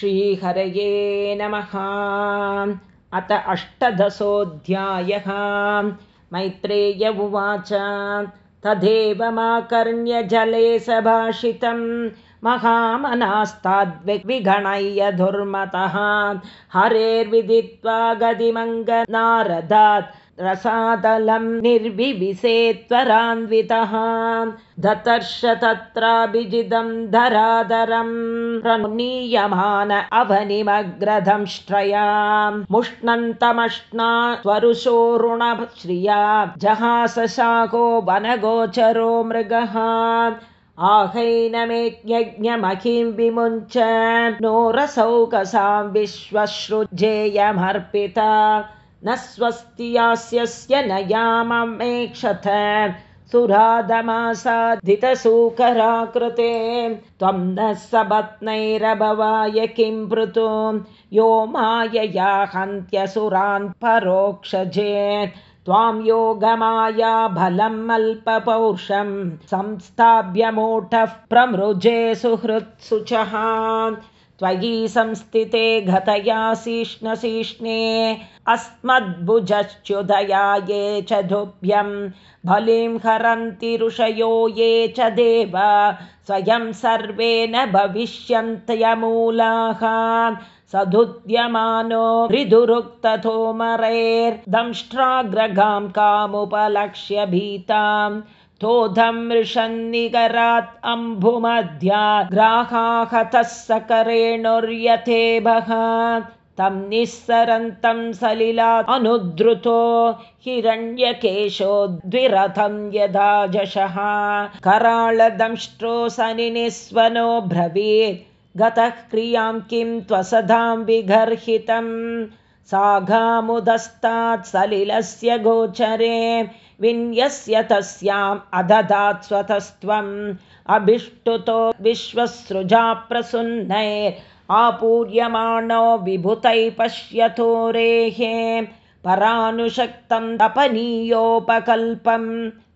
श्रीहरये नमः। अत अष्टदशोऽध्यायः। मैत्रेय उवाच। तदेव माकर्ण्यजले सभाषितं। महामनास्ताद्विगणय्य धुर्मतः हरेर्विदित्वा गतिमङ्गनारदात् रसातलं निर्विविशे त्वरान्वितः दतर्श तत्राभिजिदं धराधरं प्रनीयमान अवनिमग्रधंष्ट्रया मुष्णन्तमश्ना स्वरुषोरुणश्रिया जहासशाको वनगोचरो मृगः। आहैनमेज्ञमहिं विमुञ्च। नो रसौकसां विश्वश्रुजेयमर्पिता न स्वस्ति यास्यस्य न याममेक्षथ सुराधमासाधितसूकराकृते त्वं नः सबत्नैरभवाय किं पृतु यो मायया हन्त्यसुरान् परोक्षजे। त्वां योगमाया बलम् अल्पपौरुषं संस्थाभ्यमूढः प्रमृजे सुहृत्सुचः त्वयि संस्थिते गतयाशीष्णशीष्णे अस्मद्भुजश्च्युदया ये च धुभ्यं बलिं हरन्ति ऋषयो ये च देव स्वयं सर्वे न भविष्यन्त्यमूलाः सदुद्यमानो हृदुरुक्तथोमरैर्दंष्ट्राग्रगां कामुपलक्ष्य भीताम् मृषन्निकरात् अम्भुमध्या सकरेणुर्यथेभः तं निःसरन्तं सलिलात् अनुद्रुतो हिरण्यकेशो द्विरथं यदा जशः। कराळदंष्ट्रो सनिनिस्वनो ब्रवीत्। गतः क्रियां किं त्वसधां विगर्हितं साघामुदस्तात् सलिलस्य गोचरे विन्यस्य तस्याम् अददात् स्वतस्त्वम्। अभिष्टुतो विश्वसृजा प्रसुन्नैर् आपूर्यमाणो विभुतैः पश्यतो रेहे। परानुशक्तं तपनीयोपकल्पं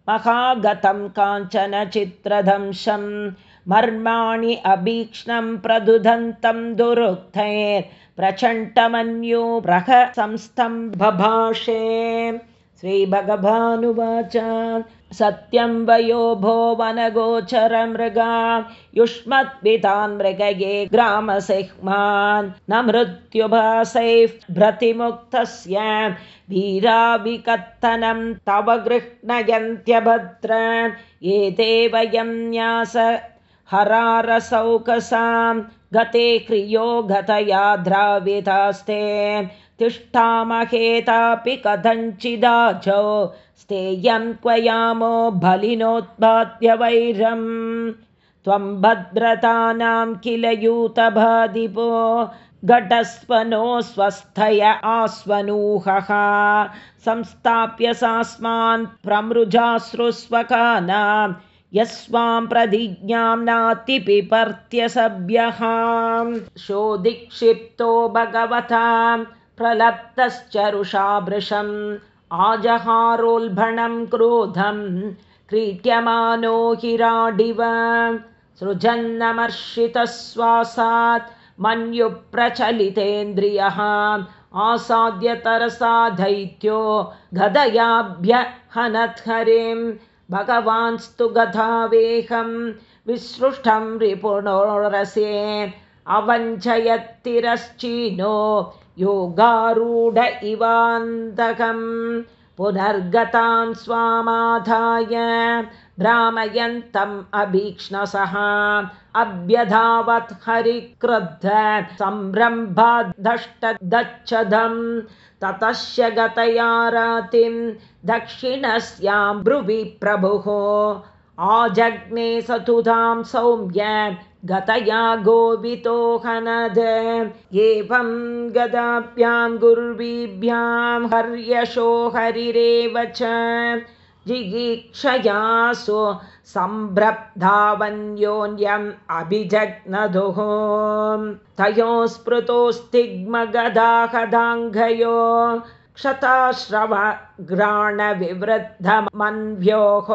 महागतं काञ्चन चित्रदंशं मर्माणि अभीक्ष्णं प्रदुदन्तं दुरुक्तैर्प्रचण्डमन्यो बभाषे। श्रीभगवानुवाच सत्यं भो वनगोचरमृगा। युष्मद्भितान् मृगये ग्रामसिह्मान् न मृत्युभासैः भ्रतिमुक्तस्य। वीराविकत्तनं तव गृह्णयन्त्यभद्र। एते वयं न्यास हरारसौकसां गते क्रियो गतया द्रावितास्ते। तिष्ठामहेतापि कथञ्चिदाचो स्तेयं क्वयामो बलिनोत्पाद्यवैरं त्वं भद्रतानां किल यूतभादिपो। घटस्वनो स्वस्थय आस्वनूहः। संस्थाप्य सास्मान् प्रमृजाश्रुस्वकानां यस्वां प्रतिज्ञां नातिपिपर्त्यसभ्यः शोधिक्षिप्तो भगवताम् प्रलप्तश्चरुषाभृशम् आजहारोल्भणं क्रोधं क्रीड्यमानो हिराडिव सृजन्नमर्षितश्वासात् मन्युप्रचलितेन्द्रियः आसाद्यतरसा दैत्यो गदयाभ्यहनत्हरिं भगवान्स्तु गधावेहं विसृष्टं रिपुणोरसे अवञ्चयत्तिरश्चीनो योगारूढ इवान्तकं पुनर्गतां स्वामाधाय भ्रामयन्तम् अभीक्ष्णसः। अभ्यधावत् हरिक्रुद्ध सम्भ्रम्भादष्टदच्छदं ततश्च गतया रातिं दक्षिणस्यां ब्रुवि प्रभुः। आजग्ने सतुधां सौम्य गतया गोवितो हनद। एवं गदाभ्यां गुर्वीभ्यां हर्यशो हरिरेव च जिगीक्षयासु सम्भ्रब्धावन्योन्यम् अभिजग्नदुः तयोः स्मृतोस्तिग्मगदाहदाङ्घयो क्षताश्रवघ्राणविवृद्धमन्व्योः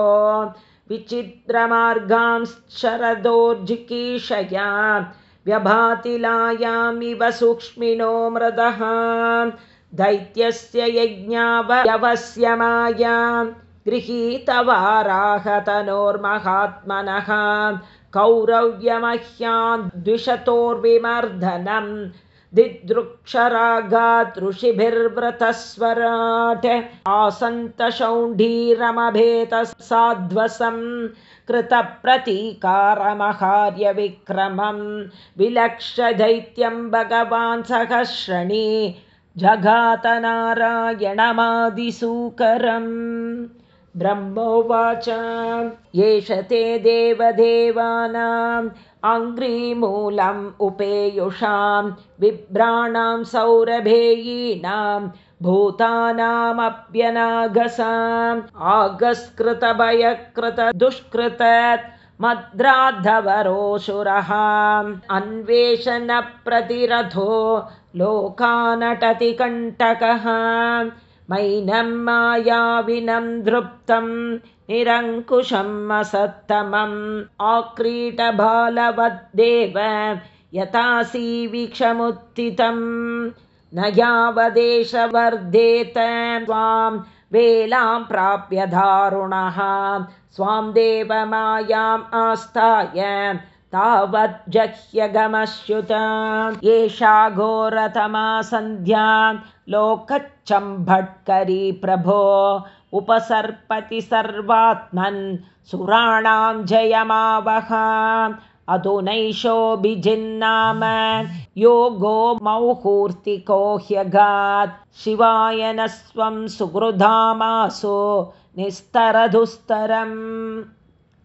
विचित्रमार्गां शरदोर्जिकीषया व्यभातिलायामिव सूक्ष्मिणो मृदः। दैत्यस्य यज्ञावयवस्य माया गृहीतवाराहतनोर्महात्मनः। कौरव्यमह्याद्विषतोर्विमर्दनम् दिदृक्षरागात् ऋषिभिर्व्रतस्वराट्। आसन्तशौण्ढीरमभेतसाध्वसं कृतप्रतीकारमहार्यविक्रमं विलक्षदैत्यं भगवान् सहश्रणी जगातनारायणमादिसूकरम् ब्रह्मोवाच। एष ते देवदेवानाम् अङ्घ्रिमूलम् उपेयुषां विभ्राणां सौरभेयीनां भूतानामप्यनागसाम् आगस्कृतभयकृतदुष्कृत मद्राद्धवरोऽसुरः अन्वेषणप्रतिरथो लोकानटति कण्टकः मैनं मायाविनं धृप्तं निरङ्कुशम् असत्तमम्। आक्रीटबालवद्देव यथासी वीक्षमुत्थितं। न यावदेशवर्धेत त्वां वेलां प्राप्य दारुणः स्वां देवमायाम् आस्थाय तावज्जह्यगमश्युत एषा घोरतमा सन्ध्या लोकच्छम्भट्करी प्रभो उपसर्पति सर्वात्मन् सुराणां जयमावह अधुनैषोऽभिजिन्नाम योगो मौहूर्तिको ह्यगात्। शिवाय न स्वं सुहृधामासो निस्तरधुस्तरम्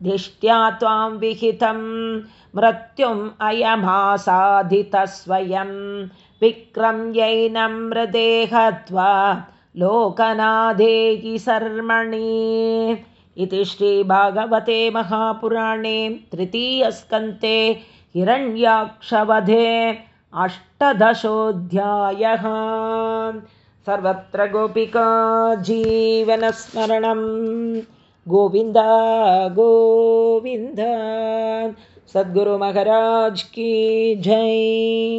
दिष्ट्या त्वां विहितं मृत्युम् अयमासाधितस्वयं। विक्रम्यैनं मृदेहत्वा लोकनादेहि सर्मणि इति श्रीभागवते महापुराणे तृतीयस्कन्ते हिरण्याक्षवधे अष्टदशोऽध्यायः। सर्वत्र गोपिका जीवनस्मरणं गोविन्द गोविन्द सद्गुरुमहराज की जय